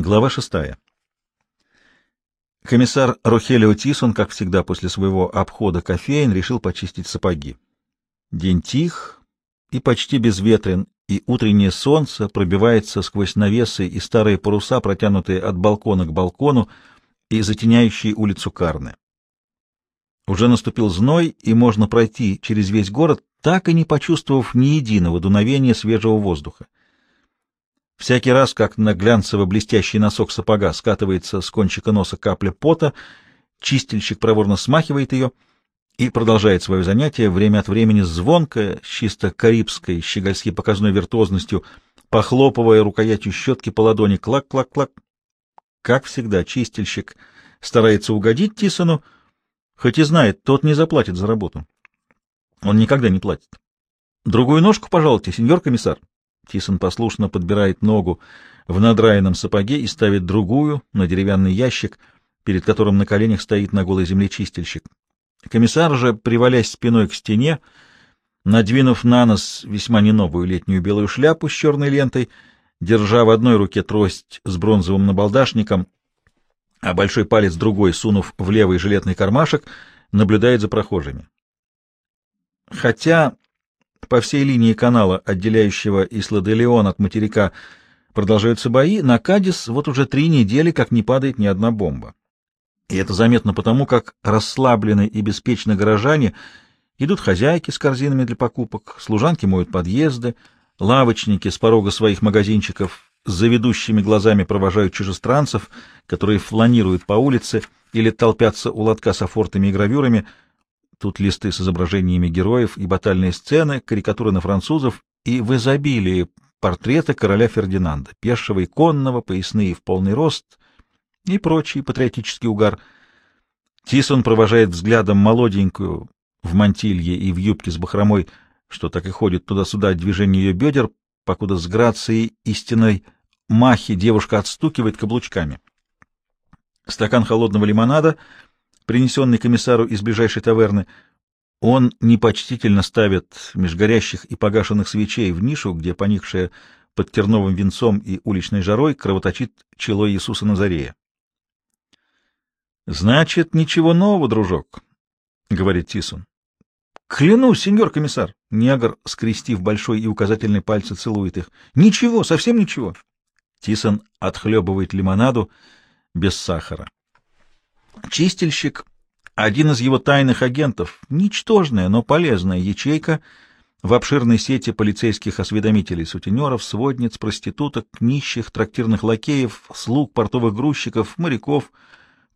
Глава шестая. Комиссар Рухелио Тисон, как всегда после своего обхода кофеин, решил почистить сапоги. День тих и почти безветрен, и утреннее солнце пробивается сквозь навесы и старые паруса, протянутые от балкона к балкону и затеняющие улицу Карны. Уже наступил зной, и можно пройти через весь город, так и не почувствовав ни единого дуновения свежего воздуха. Всякий раз, как на глянцево-блестящий носок сапога скатывается с кончика носа капля пота, чистильщик проворно смахивает ее и продолжает свое занятие, время от времени звонко, чисто карибской, щегольски показной виртуозностью, похлопывая рукоятью щетки по ладони клак-клак-клак. Как всегда, чистильщик старается угодить Тисону, хоть и знает, тот не заплатит за работу. Он никогда не платит. «Другую ножку, пожалуйте, сеньор комиссар», Тисон послушно подбирает ногу в надраенном сапоге и ставит другую на деревянный ящик, перед которым на коленях стоит на голой земле чистильщик. Комиссар же, привалясь спиной к стене, надвинув на нос весьма неновую летнюю белую шляпу с черной лентой, держа в одной руке трость с бронзовым набалдашником, а большой палец другой, сунув в левый жилетный кармашек, наблюдает за прохожими. Хотя по всей линии канала, отделяющего Исла-де-Леон от материка, продолжаются бои, на Кадис вот уже три недели как не падает ни одна бомба. И это заметно потому, как расслаблены и беспечны горожане, идут хозяйки с корзинами для покупок, служанки моют подъезды, лавочники с порога своих магазинчиков с заведущими глазами провожают чужестранцев, которые фланируют по улице или толпятся у лотка с афортами и гравюрами — Тут листы с изображениями героев и батальные сцены, карикатуры на французов и в изобилии портреты короля Фердинанда, пешего и конного, поясные в полный рост и прочий патриотический угар. Тисон провожает взглядом молоденькую в мантилье и в юбке с бахромой, что так и ходит туда-сюда движение ее бедер, покуда с грацией истинной махи девушка отстукивает каблучками. Стакан холодного лимонада — принесенный комиссару из ближайшей таверны. Он непочтительно ставит меж горящих и погашенных свечей в нишу, где поникшая под терновым венцом и уличной жарой кровоточит чело Иисуса Назарея. «Значит, ничего нового, дружок», — говорит Тисон. «Клянусь, сеньор комиссар!» — негр, скрестив большой и указательный пальцы, целует их. «Ничего, совсем ничего!» Тисон отхлебывает лимонаду без сахара. Чистильщик — один из его тайных агентов, ничтожная, но полезная ячейка в обширной сети полицейских осведомителей-сутенеров, сводниц, проституток, нищих, трактирных лакеев, слуг, портовых грузчиков, моряков,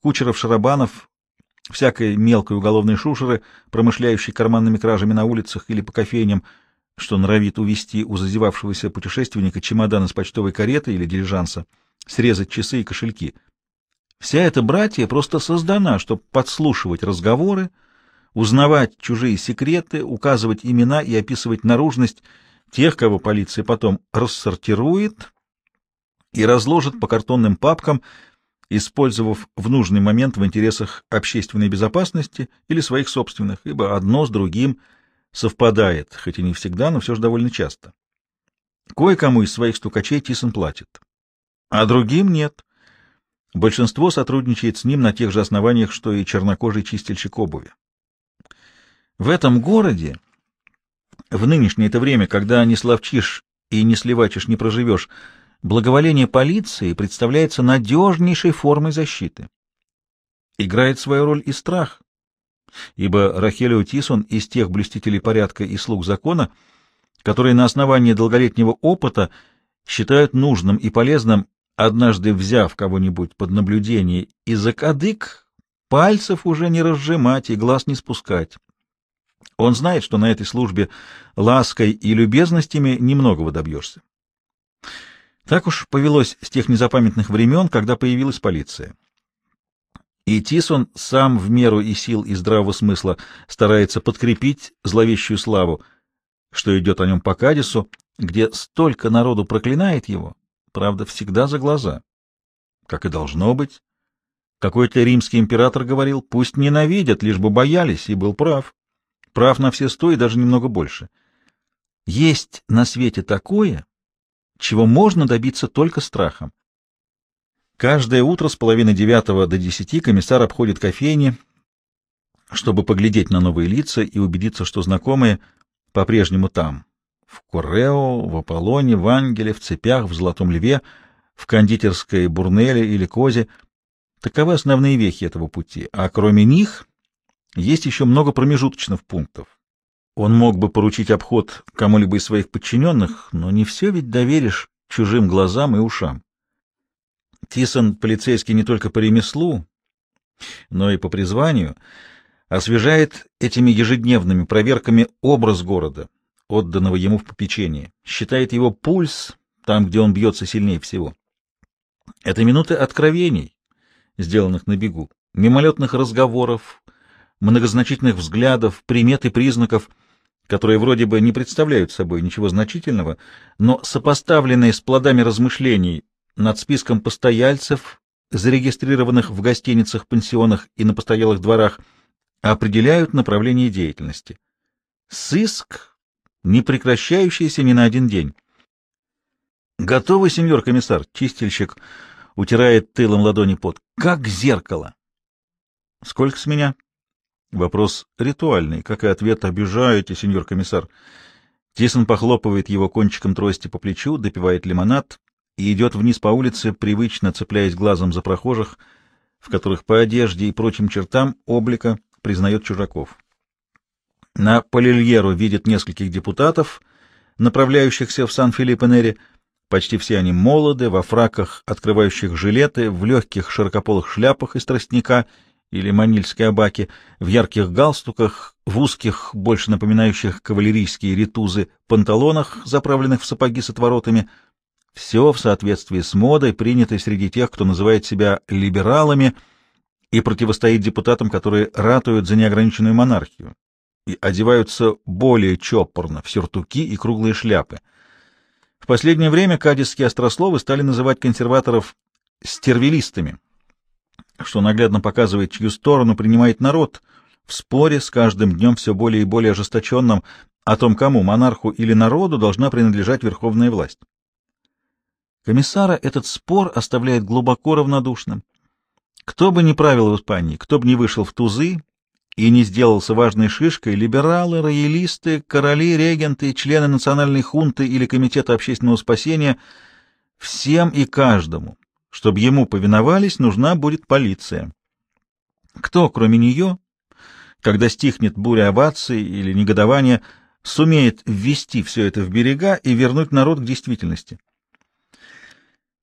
кучеров-шарабанов, всякой мелкой уголовной шушеры, промышляющей карманными кражами на улицах или по кофейням, что норовит увести у зазевавшегося путешественника чемодан из почтовой кареты или дилижанса, срезать часы и кошельки — Вся эта братья просто создана, чтобы подслушивать разговоры, узнавать чужие секреты, указывать имена и описывать наружность тех, кого полиция потом рассортирует и разложит по картонным папкам, использовав в нужный момент в интересах общественной безопасности или своих собственных, ибо одно с другим совпадает, хоть и не всегда, но все же довольно часто. Кое-кому из своих стукачей Тисон платит, а другим нет — Большинство сотрудничает с ним на тех же основаниях, что и чернокожий чистильщик обуви. В этом городе, в нынешнее это время, когда не словчишь и не сливачишь, не проживешь, благоволение полиции представляется надежнейшей формой защиты. Играет свою роль и страх, ибо Рахелио Тисон из тех блюстителей порядка и слуг закона, которые на основании долголетнего опыта считают нужным и полезным однажды взяв кого-нибудь под наблюдение и за кадык, пальцев уже не разжимать и глаз не спускать. Он знает, что на этой службе лаской и любезностями немногого добьешься. Так уж повелось с тех незапамятных времен, когда появилась полиция. И Тисон сам в меру и сил, и здравого смысла старается подкрепить зловещую славу, что идет о нем по Кадису, где столько народу проклинает его, правда, всегда за глаза. Как и должно быть. Какой-то римский император говорил, пусть ненавидят, лишь бы боялись, и был прав. Прав на все сто и даже немного больше. Есть на свете такое, чего можно добиться только страхом. Каждое утро с половины девятого до десяти комиссар обходит кофейни, чтобы поглядеть на новые лица и убедиться, что знакомые по-прежнему там. В Корео, в Аполлоне, в Ангеле, в Цепях, в Золотом Льве, в кондитерской Бурнеле или Козе. Таковы основные вехи этого пути, а кроме них есть еще много промежуточных пунктов. Он мог бы поручить обход кому-либо из своих подчиненных, но не все ведь доверишь чужим глазам и ушам. Тисон полицейский не только по ремеслу, но и по призванию, освежает этими ежедневными проверками образ города, отданного ему в попечение, считает его пульс там, где он бьется сильнее всего. Это минуты откровений, сделанных на бегу, мимолетных разговоров, многозначительных взглядов, примет и признаков, которые вроде бы не представляют собой ничего значительного, но сопоставленные с плодами размышлений над списком постояльцев, зарегистрированных в гостиницах, пансионах и на постоялых дворах, определяют направление деятельности. Сыск, не прекращающийся ни на один день. «Готовы, сеньор комиссар?» — чистильщик утирает тылом ладони пот. «Как зеркало!» «Сколько с меня?» Вопрос ритуальный, как и ответ «обижаете, сеньор комиссар». Тисон похлопывает его кончиком трости по плечу, допивает лимонад и идет вниз по улице, привычно цепляясь глазом за прохожих, в которых по одежде и прочим чертам облика признает чужаков. На Полильеру видит нескольких депутатов, направляющихся в Сан-Филиппо-Нере. Почти все они молоды, во фраках, открывающих жилеты, в легких широкополых шляпах из тростника или манильской абаки, в ярких галстуках, в узких, больше напоминающих кавалерийские ритузы, панталонах, заправленных в сапоги с отворотами. Все в соответствии с модой, принятой среди тех, кто называет себя либералами и противостоит депутатам, которые ратуют за неограниченную монархию и одеваются более чопорно в сюртуки и круглые шляпы. В последнее время кадисские острословы стали называть консерваторов «стервилистами», что наглядно показывает, чью сторону принимает народ в споре с каждым днем все более и более ожесточенным о том, кому, монарху или народу, должна принадлежать верховная власть. Комиссара этот спор оставляет глубоко равнодушным. Кто бы ни правил в Испании, кто бы ни вышел в тузы, и не сделался важной шишкой, либералы, роялисты, короли, регенты, члены национальной хунты или комитета общественного спасения, всем и каждому, чтобы ему повиновались, нужна будет полиция. Кто, кроме нее, когда стихнет буря оваций или негодования, сумеет ввести все это в берега и вернуть народ к действительности?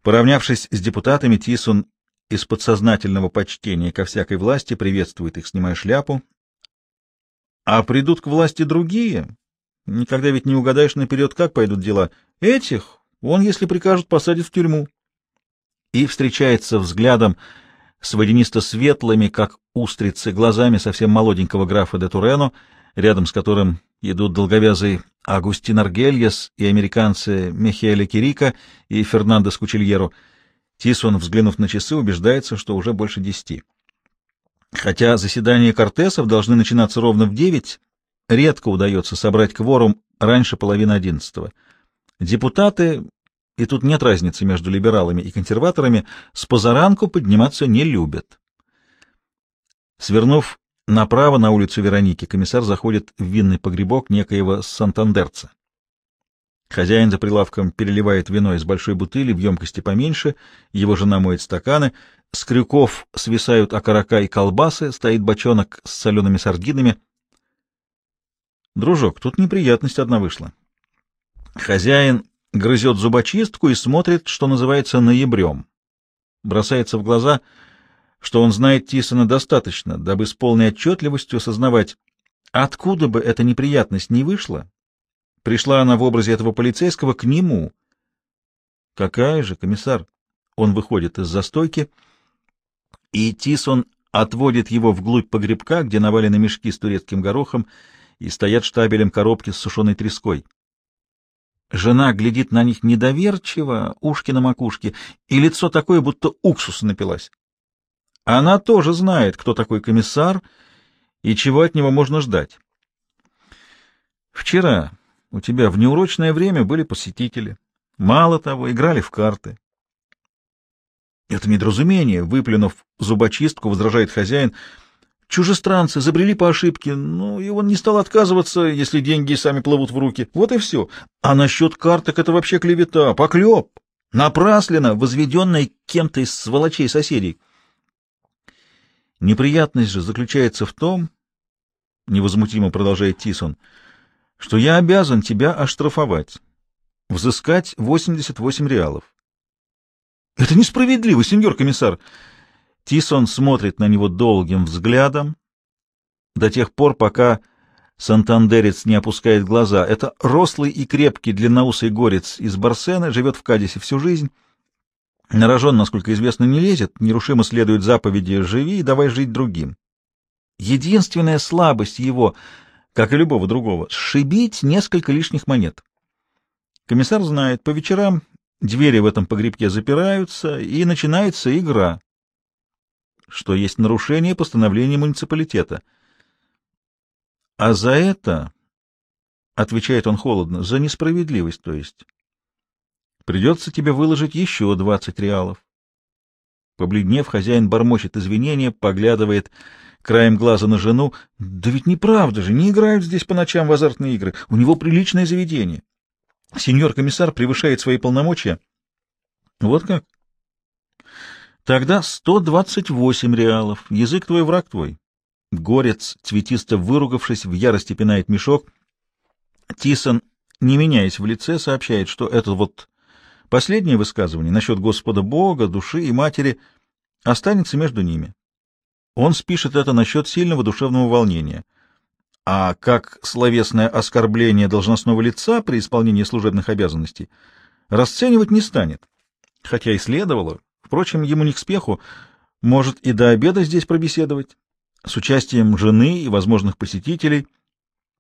Поравнявшись с депутатами, Тисон из подсознательного почтения ко всякой власти приветствует их, снимая шляпу. А придут к власти другие. Никогда ведь не угадаешь наперед, как пойдут дела. Этих он, если прикажут, посадит в тюрьму. И встречается взглядом с водянисто-светлыми, как устрицы, глазами совсем молоденького графа де Турено, рядом с которым идут долговязый Агустин Аргельес и американцы Михаэля Кирика и Фернандо Скучельеро — Тисон, взглянув на часы, убеждается, что уже больше десяти. Хотя заседания Кортесов должны начинаться ровно в девять, редко удается собрать кворум раньше половины одиннадцатого. Депутаты, и тут нет разницы между либералами и консерваторами, с позаранку подниматься не любят. Свернув направо на улицу Вероники, комиссар заходит в винный погребок некоего сантандерца. Хозяин за прилавком переливает вино из большой бутыли в емкости поменьше, его жена моет стаканы, с крюков свисают окорока и колбасы, стоит бочонок с солеными сардинами. Дружок, тут неприятность одна вышла. Хозяин грызет зубочистку и смотрит, что называется, ноябрем. Бросается в глаза, что он знает Тисона достаточно, дабы с полной отчетливостью осознавать, откуда бы эта неприятность не вышла, Пришла она в образе этого полицейского к нему. Какая же, комиссар? Он выходит из застойки, и Тисон отводит его вглубь погребка, где навалены мешки с турецким горохом и стоят штабелем коробки с сушеной треской. Жена глядит на них недоверчиво, ушки на макушке, и лицо такое, будто уксус напилась. Она тоже знает, кто такой комиссар и чего от него можно ждать. Вчера, у тебя в неурочное время были посетители. Мало того, играли в карты. Это недоразумение, выплюнув зубочистку, возражает хозяин. Чужестранцы забрели по ошибке, ну, и он не стал отказываться, если деньги сами плывут в руки. Вот и все. А насчет карток это вообще клевета, поклеп. Напрасленно, возведенная кем-то из сволочей соседей. Неприятность же заключается в том, — невозмутимо продолжает Тисон, — что я обязан тебя оштрафовать, взыскать 88 реалов. Это несправедливо, сеньор комиссар. Тисон смотрит на него долгим взглядом до тех пор, пока сантандерец не опускает глаза. Это рослый и крепкий длинноусый горец из Барсена, живет в Кадисе всю жизнь. На рожон, насколько известно, не лезет, нерушимо следует заповеди «живи и давай жить другим». Единственная слабость его, как и любого другого, — сшибить несколько лишних монет. Комиссар знает, по вечерам двери в этом погребке запираются, и начинается игра что есть нарушение постановления муниципалитета. А за это, — отвечает он холодно, — за несправедливость, то есть. Придется тебе выложить еще двадцать реалов. Побледнев, хозяин бормочет извинения, поглядывает краем глаза на жену. Да ведь неправда же, не играют здесь по ночам в азартные игры. У него приличное заведение. Сеньор комиссар превышает свои полномочия. Вот как? Тогда сто двадцать восемь реалов. Язык твой, враг твой. Горец, цветисто выругавшись, в ярости пинает мешок. Тисон, не меняясь в лице, сообщает, что это вот последнее высказывание насчет Господа Бога, души и матери останется между ними. Он спишет это насчет сильного душевного волнения. А как словесное оскорбление должностного лица при исполнении служебных обязанностей расценивать не станет, хотя и следовало, Впрочем, ему не к спеху, может и до обеда здесь пробеседовать, с участием жены и возможных посетителей.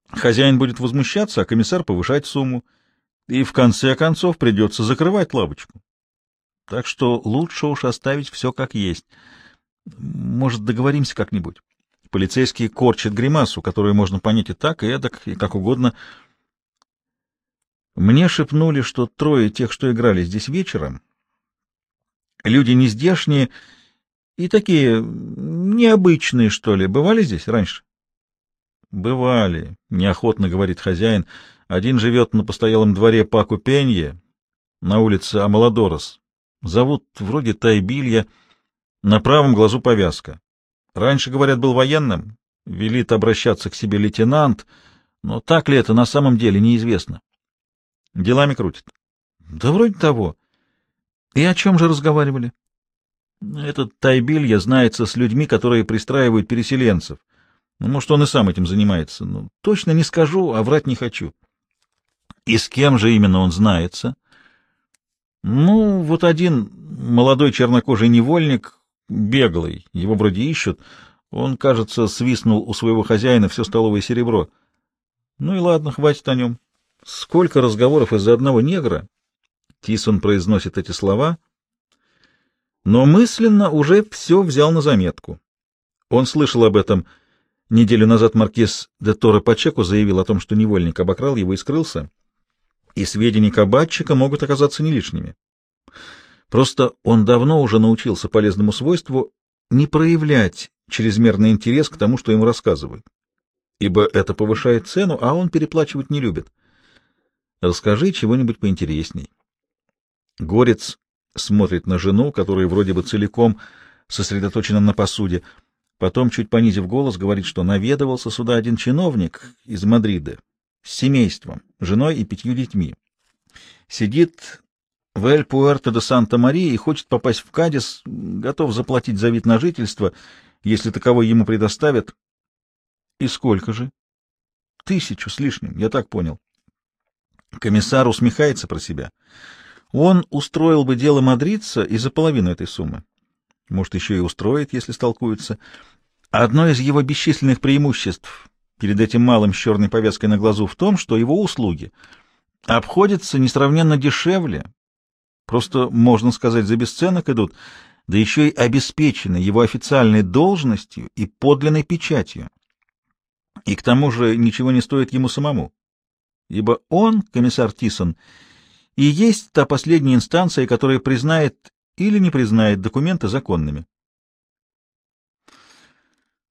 Хозяин будет возмущаться, а комиссар повышать сумму, и в конце концов придется закрывать лавочку. Так что лучше уж оставить все как есть. Может, договоримся как-нибудь? Полицейские корчат гримасу, которую можно понять и так, и эдак, и как угодно. Мне шепнули, что трое тех, что играли здесь вечером, Люди не здешние и такие необычные, что ли. Бывали здесь раньше? Бывали, неохотно говорит хозяин. Один живет на постоялом дворе Паку Пенье на улице Амаладорос. Зовут вроде Тайбилья, на правом глазу повязка. Раньше, говорят, был военным, велит обращаться к себе лейтенант, но так ли это на самом деле, неизвестно. Делами крутит. Да вроде того. И о чем же разговаривали? Этот Тайбилья знается с людьми, которые пристраивают переселенцев. Ну, может, он и сам этим занимается. Ну, точно не скажу, а врать не хочу. И с кем же именно он знается? Ну, вот один молодой чернокожий невольник, беглый, его вроде ищут. Он, кажется, свистнул у своего хозяина все столовое серебро. Ну и ладно, хватит о нем. Сколько разговоров из-за одного негра, Тисон произносит эти слова, но мысленно уже все взял на заметку. Он слышал об этом. Неделю назад маркиз де Торе Пачеко заявил о том, что невольник обокрал его и скрылся, и сведения кабачика могут оказаться не лишними. Просто он давно уже научился полезному свойству не проявлять чрезмерный интерес к тому, что ему рассказывают, ибо это повышает цену, а он переплачивать не любит. Расскажи чего-нибудь поинтересней. Горец смотрит на жену, которая вроде бы целиком сосредоточена на посуде. Потом, чуть понизив голос, говорит, что наведывался сюда один чиновник из Мадрида с семейством, женой и пятью детьми. Сидит в Эль-Пуэрто де Санта-Мария и хочет попасть в Кадис, готов заплатить за вид на жительство, если таковой ему предоставят. И сколько же? Тысячу с лишним, я так понял. Комиссар усмехается про себя. Он устроил бы дело мадридца и за половину этой суммы. Может, еще и устроит, если столкуются. Одно из его бесчисленных преимуществ перед этим малым с черной повязкой на глазу в том, что его услуги обходятся несравненно дешевле, просто, можно сказать, за бесценок идут, да еще и обеспечены его официальной должностью и подлинной печатью. И к тому же ничего не стоит ему самому, ибо он, комиссар Тисон, — и есть та последняя инстанция, которая признает или не признает документы законными.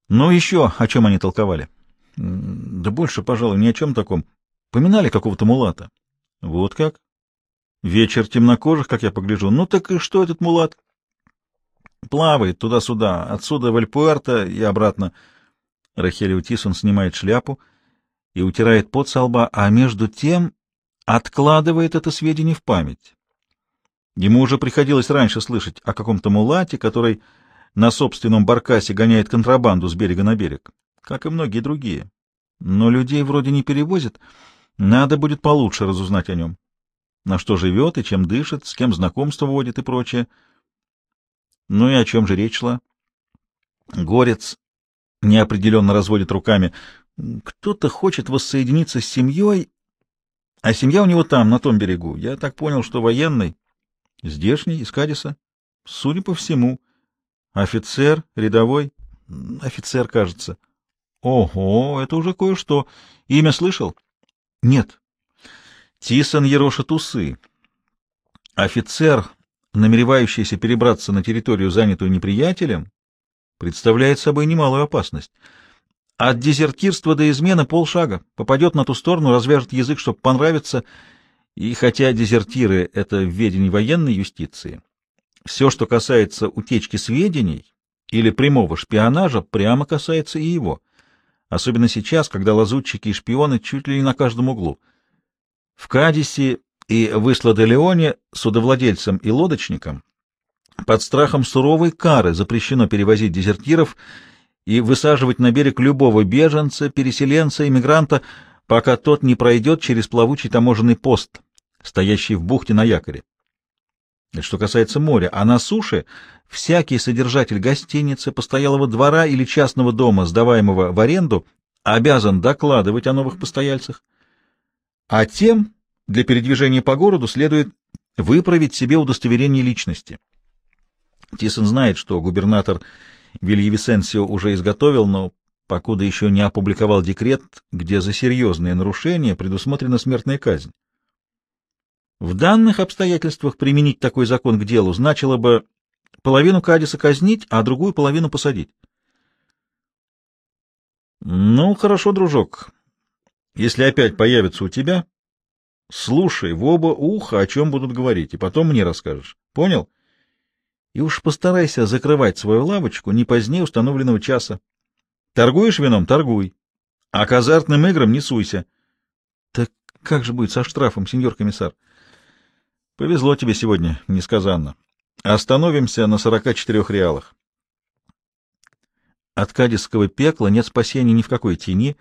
Ну, еще о чем они толковали? Да больше, пожалуй, ни о чем таком. Поминали какого-то мулата. Вот как? Вечер темнокожих, как я погляжу. Ну так и что этот мулат? Плавает туда-сюда, отсюда в Эль-Пуэрто и обратно. Рахелио Тисон снимает шляпу и утирает пот со лба, а между тем откладывает это сведение в память. Ему уже приходилось раньше слышать о каком-то мулате, который на собственном баркасе гоняет контрабанду с берега на берег, как и многие другие. Но людей вроде не перевозят, надо будет получше разузнать о нем. На что живет и чем дышит, с кем знакомство водит и прочее. Ну и о чем же речь шла? Горец неопределенно разводит руками. Кто-то хочет воссоединиться с семьей, а семья у него там, на том берегу. Я так понял, что военный. Здешний, из Кадиса? Судя по всему. Офицер, рядовой? Офицер, кажется. Ого, это уже кое-что. Имя слышал? Нет. Тисон ерошит усы. Офицер, намеревающийся перебраться на территорию, занятую неприятелем, представляет собой немалую опасность. От дезертирства до измены полшага. Попадет на ту сторону, развяжет язык, чтобы понравиться. И хотя дезертиры — это в ведении военной юстиции, все, что касается утечки сведений или прямого шпионажа, прямо касается и его. Особенно сейчас, когда лазутчики и шпионы чуть ли не на каждом углу. В Кадисе и в Исла-де-Леоне судовладельцам и лодочникам под страхом суровой кары запрещено перевозить дезертиров и высаживать на берег любого беженца, переселенца, иммигранта, пока тот не пройдет через плавучий таможенный пост, стоящий в бухте на якоре. Что касается моря, а на суше всякий содержатель гостиницы, постоялого двора или частного дома, сдаваемого в аренду, обязан докладывать о новых постояльцах. А тем для передвижения по городу следует выправить себе удостоверение личности. Тисон знает, что губернатор Вильявисенсио уже изготовил, но покуда еще не опубликовал декрет, где за серьезные нарушения предусмотрена смертная казнь. В данных обстоятельствах применить такой закон к делу значило бы половину Кадиса казнить, а другую половину посадить. Ну, хорошо, дружок. Если опять появится у тебя, слушай в оба уха, о чем будут говорить, и потом мне расскажешь. Понял? И уж постарайся закрывать свою лавочку не позднее установленного часа. Торгуешь вином — торгуй. А к азартным играм не суйся. Так как же будет со штрафом, сеньор комиссар? — Повезло тебе сегодня, несказанно. Остановимся на сорока четырех реалах. От кадисского пекла нет спасения ни в какой тени,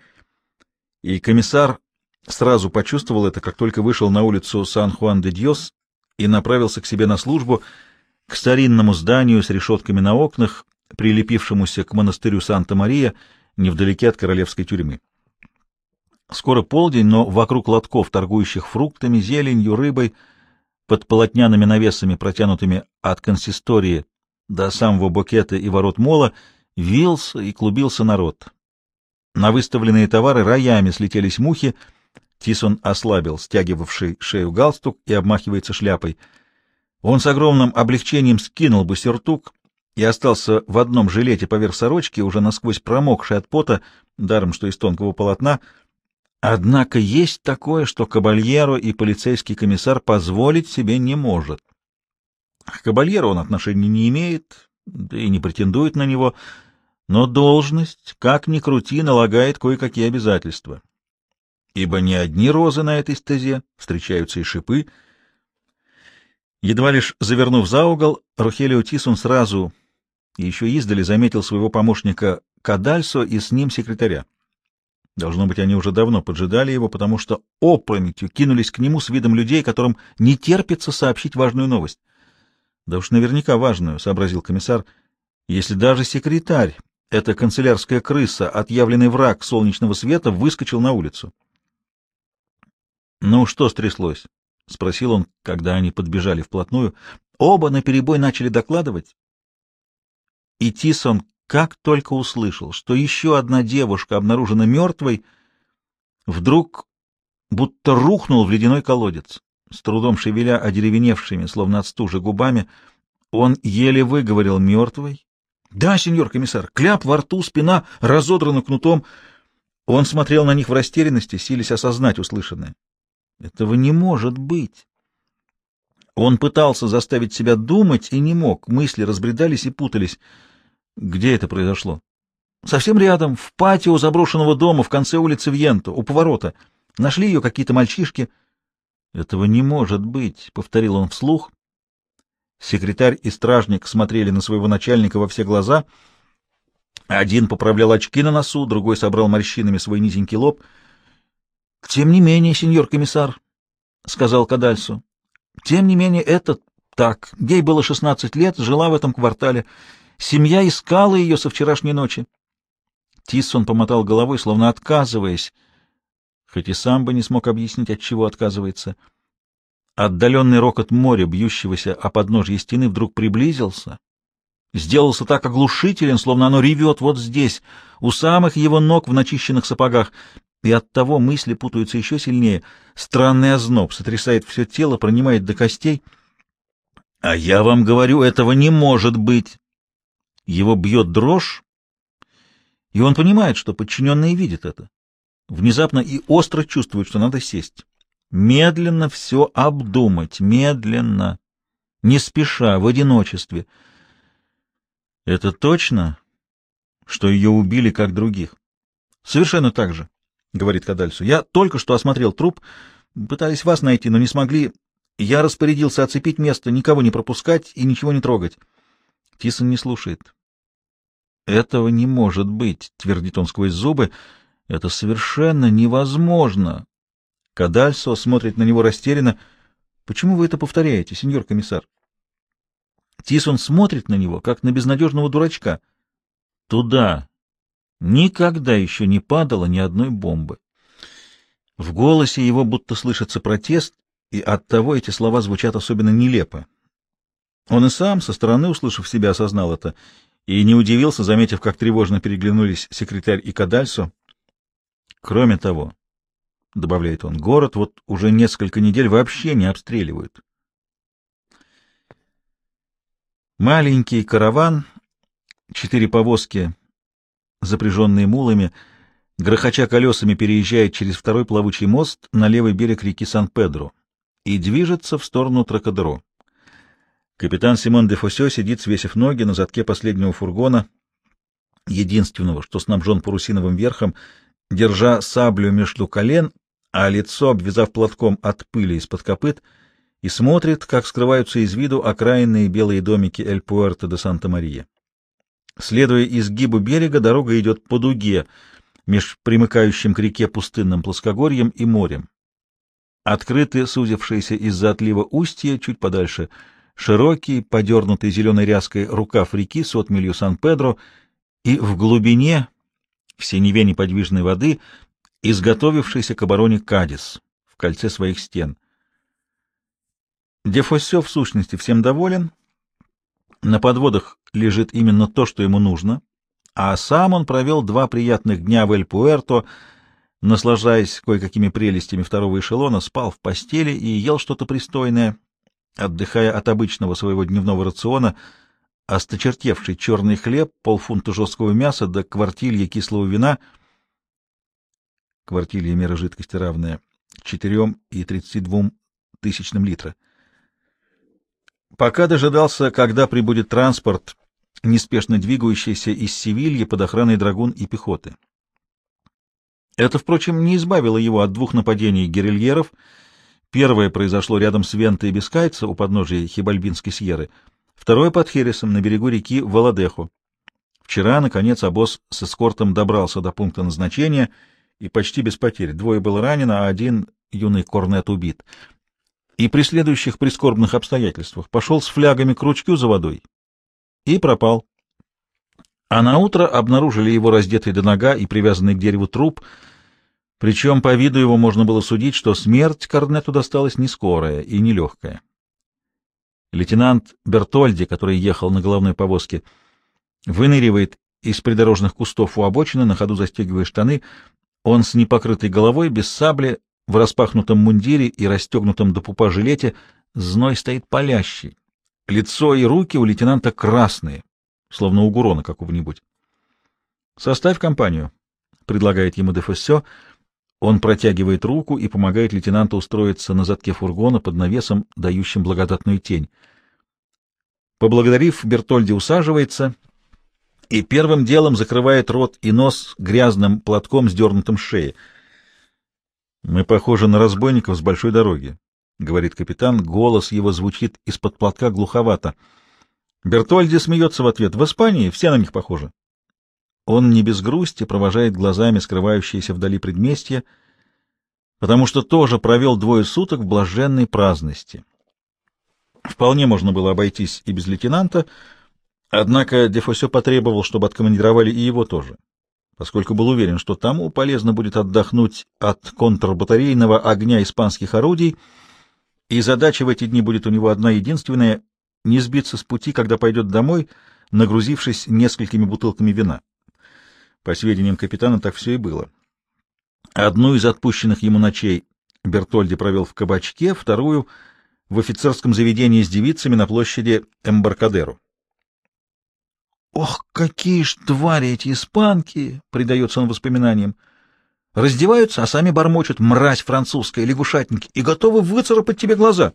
и комиссар сразу почувствовал это, как только вышел на улицу Сан-Хуан-де-Дьос и направился к себе на службу, к старинному зданию с решетками на окнах, прилепившемуся к монастырю Санта-Мария, невдалеке от королевской тюрьмы. Скоро полдень, но вокруг лотков, торгующих фруктами, зеленью, рыбой, под полотняными навесами, протянутыми от консистории до самого букета и ворот мола, вился и клубился народ. На выставленные товары роями слетелись мухи, Тисон ослабил стягивавший шею галстук и обмахивается шляпой. Он с огромным облегчением скинул бы сюртук и остался в одном жилете поверх сорочки, уже насквозь промокший от пота, даром что из тонкого полотна, Однако есть такое, что кабальеро и полицейский комиссар позволить себе не может. К кабальеро он отношения не имеет, да и не претендует на него, но должность, как ни крути, налагает кое-какие обязательства. Ибо не одни розы на этой стезе, встречаются и шипы. Едва лишь завернув за угол, Рухелио Тисон сразу еще издали заметил своего помощника Кадальсо и с ним секретаря. Должно быть, они уже давно поджидали его, потому что опрометью кинулись к нему с видом людей, которым не терпится сообщить важную новость. — Да уж наверняка важную, — сообразил комиссар, — если даже секретарь, эта канцелярская крыса, отъявленный враг солнечного света, выскочил на улицу. — Ну, что стряслось? — спросил он, когда они подбежали вплотную. Оба наперебой начали докладывать. И Тисон как только услышал, что еще одна девушка обнаружена мертвой, вдруг будто рухнул в ледяной колодец, с трудом шевеля одеревеневшими, словно от стужи, губами, Он еле выговорил мертвый. Да, сеньор комиссар, кляп во рту, спина разодрана кнутом. Он смотрел на них в растерянности, силясь осознать услышанное. Этого не может быть. Он пытался заставить себя думать и не мог. Мысли разбредались и путались. Где это произошло? Совсем рядом, в патио заброшенного дома в конце улицы Вьенто, у поворота. Нашли ее какие-то мальчишки. Этого не может быть, — повторил он вслух. Секретарь и стражник смотрели на своего начальника во все глаза. Один поправлял очки на носу, другой собрал морщинами свой низенький лоб. — Тем не менее, сеньор комиссар, — сказал Кадальсу, — тем не менее, это так. Ей было шестнадцать лет, жила в этом квартале. Семья искала ее со вчерашней ночи. Тиссон помотал головой, словно отказываясь, хоть и сам бы не смог объяснить, от чего отказывается. Отдаленный рокот моря, бьющегося о подножье стены, вдруг приблизился, сделался так оглушителен, словно оно ревет вот здесь, у самых его ног в начищенных сапогах, и оттого мысли путаются еще сильнее. Странный озноб сотрясает все тело, пронимает до костей. А я вам говорю, этого не может быть. Его бьет дрожь, и он понимает, что подчиненные видят это. Внезапно и остро чувствует, что надо сесть. Медленно все обдумать, медленно, не спеша, в одиночестве. Это точно, что ее убили, как других? Совершенно так же, — говорит Кадальсу. Я только что осмотрел труп, пытались вас найти, но не смогли. Я распорядился оцепить место, никого не пропускать и ничего не трогать. Тисон не слушает. «Этого не может быть», — твердит он сквозь зубы. «Это совершенно невозможно». Кадальсо смотрит на него растерянно. «Почему вы это повторяете, сеньор комиссар?» Тисон смотрит на него, как на безнадежного дурачка. Туда никогда еще не падало ни одной бомбы. В голосе его будто слышится протест, и оттого эти слова звучат особенно нелепо. Он и сам, со стороны услышав себя, осознал это — и не удивился, заметив, как тревожно переглянулись секретарь и Кадальсо. Кроме того, — добавляет он, — город вот уже несколько недель вообще не обстреливают. Маленький караван, четыре повозки, запряженные мулами, грохоча колесами переезжает через второй плавучий мост на левый берег реки Сан-Педро и движется в сторону Тракадеро. Капитан Симон де Фосе сидит, свесив ноги на задке последнего фургона, единственного, что снабжен парусиновым верхом, держа саблю между колен, а лицо обвязав платком от пыли из-под копыт, и смотрит, как скрываются из виду окраинные белые домики Эль-Пуэрто де Санта-Мария. Следуя изгибу берега, дорога идет по дуге, меж примыкающим к реке пустынным плоскогорьем и морем. Открыты сузившиеся из-за отлива устья чуть подальше — широкий, подернутый зеленой ряской рукав реки с отмелью Сан-Педро, и в глубине, в синеве неподвижной воды, изготовившийся к обороне Кадис в кольце своих стен. Дефосе, в сущности, всем доволен. На подводах лежит именно то, что ему нужно, а сам он провел два приятных дня в Эль-Пуэрто, наслаждаясь кое-какими прелестями второго эшелона, спал в постели и ел что-то пристойное, отдыхая от обычного своего дневного рациона, осточертевший черный хлеб, полфунта жесткого мяса до квартилья кислого вина. Квартилья мера жидкости равная 4 и 32 тысячным литра. Пока дожидался, когда прибудет транспорт, неспешно двигающийся из Севильи под охраной драгун и пехоты. Это, впрочем, не избавило его от двух нападений гирильеров — Первое произошло рядом с Вентой и у подножия Хибальбинской Сьерры, второе под Хересом на берегу реки Володеху. Вчера, наконец, обоз с эскортом добрался до пункта назначения и почти без потерь. Двое было ранено, а один юный корнет убит. И при следующих прискорбных обстоятельствах пошел с флягами к ручью за водой и пропал. А на утро обнаружили его раздетый до нога и привязанный к дереву труп — причем по виду его можно было судить, что смерть Корнету досталась не скорая и не легкая. Лейтенант Бертольди, который ехал на головной повозке, выныривает из придорожных кустов у обочины, на ходу застегивая штаны. Он с непокрытой головой, без сабли, в распахнутом мундире и расстегнутом до пупа жилете, зной стоит палящий. Лицо и руки у лейтенанта красные, словно у Гурона какого-нибудь. «Составь компанию», — предлагает ему Дефоссё. Он протягивает руку и помогает лейтенанту устроиться на задке фургона под навесом, дающим благодатную тень. Поблагодарив, Бертольди усаживается и первым делом закрывает рот и нос грязным платком, сдернутым с шеи. «Мы похожи на разбойников с большой дороги», — говорит капитан. Голос его звучит из-под платка глуховато. Бертольди смеется в ответ. «В Испании все на них похожи». Он не без грусти провожает глазами скрывающиеся вдали предместья, потому что тоже провел двое суток в блаженной праздности. Вполне можно было обойтись и без лейтенанта, однако Дефосе потребовал, чтобы откомандировали и его тоже, поскольку был уверен, что тому полезно будет отдохнуть от контрбатарейного огня испанских орудий, и задача в эти дни будет у него одна единственная — не сбиться с пути, когда пойдет домой, нагрузившись несколькими бутылками вина. По сведениям капитана, так все и было. Одну из отпущенных ему ночей Бертольди провел в кабачке, вторую — в офицерском заведении с девицами на площади Эмбаркадеру. «Ох, какие ж твари эти испанки!» — предается он воспоминаниям. «Раздеваются, а сами бормочут, мразь французская, лягушатники, и готовы выцарапать тебе глаза.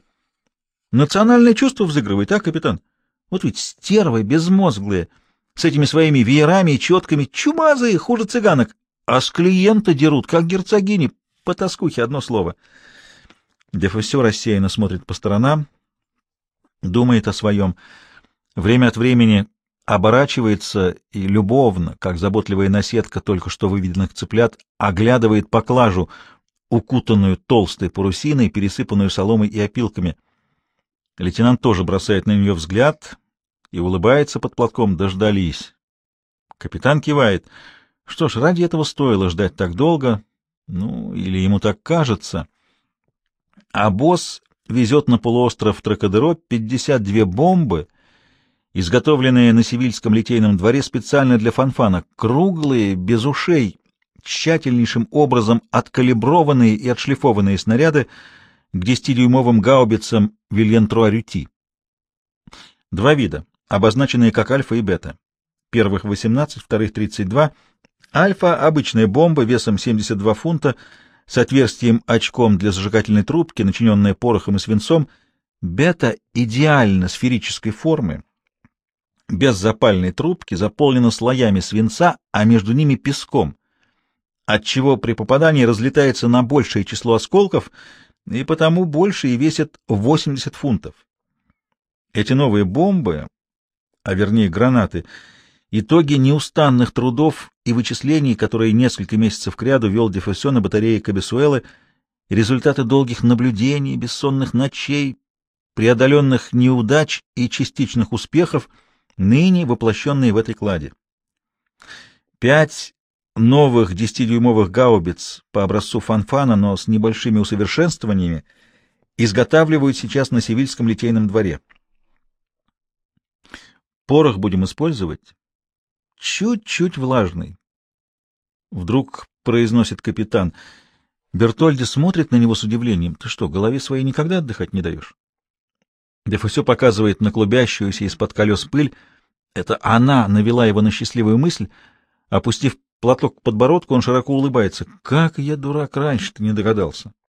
Национальное чувство взыгрывает, а, капитан? Вот ведь стервы безмозглые!» С этими своими веерами и четками, чумазые, хуже цыганок, а с клиента дерут, как герцогини, по тоскухе одно слово. Дефосе рассеянно смотрит по сторонам, думает о своем. Время от времени оборачивается и любовно, как заботливая наседка только что выведенных цыплят, оглядывает поклажу, укутанную толстой парусиной, пересыпанную соломой и опилками. Лейтенант тоже бросает на нее взгляд, и улыбается под платком «Дождались». Капитан кивает. Что ж, ради этого стоило ждать так долго, ну, или ему так кажется. А босс везет на полуостров Тракадеро 52 бомбы, изготовленные на Севильском литейном дворе специально для фанфана, круглые, без ушей, тщательнейшим образом откалиброванные и отшлифованные снаряды к 10-дюймовым гаубицам Вильентруа-Рюти. Два вида обозначенные как альфа и бета. Первых 18, вторых 32. Альфа — обычная бомба весом 72 фунта с отверстием-очком для зажигательной трубки, начиненная порохом и свинцом. Бета идеально сферической формы, без запальной трубки, заполнена слоями свинца, а между ними песком, отчего при попадании разлетается на большее число осколков и потому больше и весит 80 фунтов. Эти новые бомбы а вернее гранаты, итоги неустанных трудов и вычислений, которые несколько месяцев кряду вел Дефосе на батарее Кабесуэлы, результаты долгих наблюдений, бессонных ночей, преодоленных неудач и частичных успехов, ныне воплощенные в этой кладе. Пять новых десятидюймовых гаубиц по образцу фанфана, но с небольшими усовершенствованиями, изготавливают сейчас на Севильском литейном дворе. Порох будем использовать чуть-чуть влажный. Вдруг произносит капитан. Бертольди смотрит на него с удивлением. Ты что, голове своей никогда отдыхать не даешь? Дефосе показывает на клубящуюся из-под колес пыль. Это она навела его на счастливую мысль. Опустив платок к подбородку, он широко улыбается. Как я, дурак, раньше-то не догадался.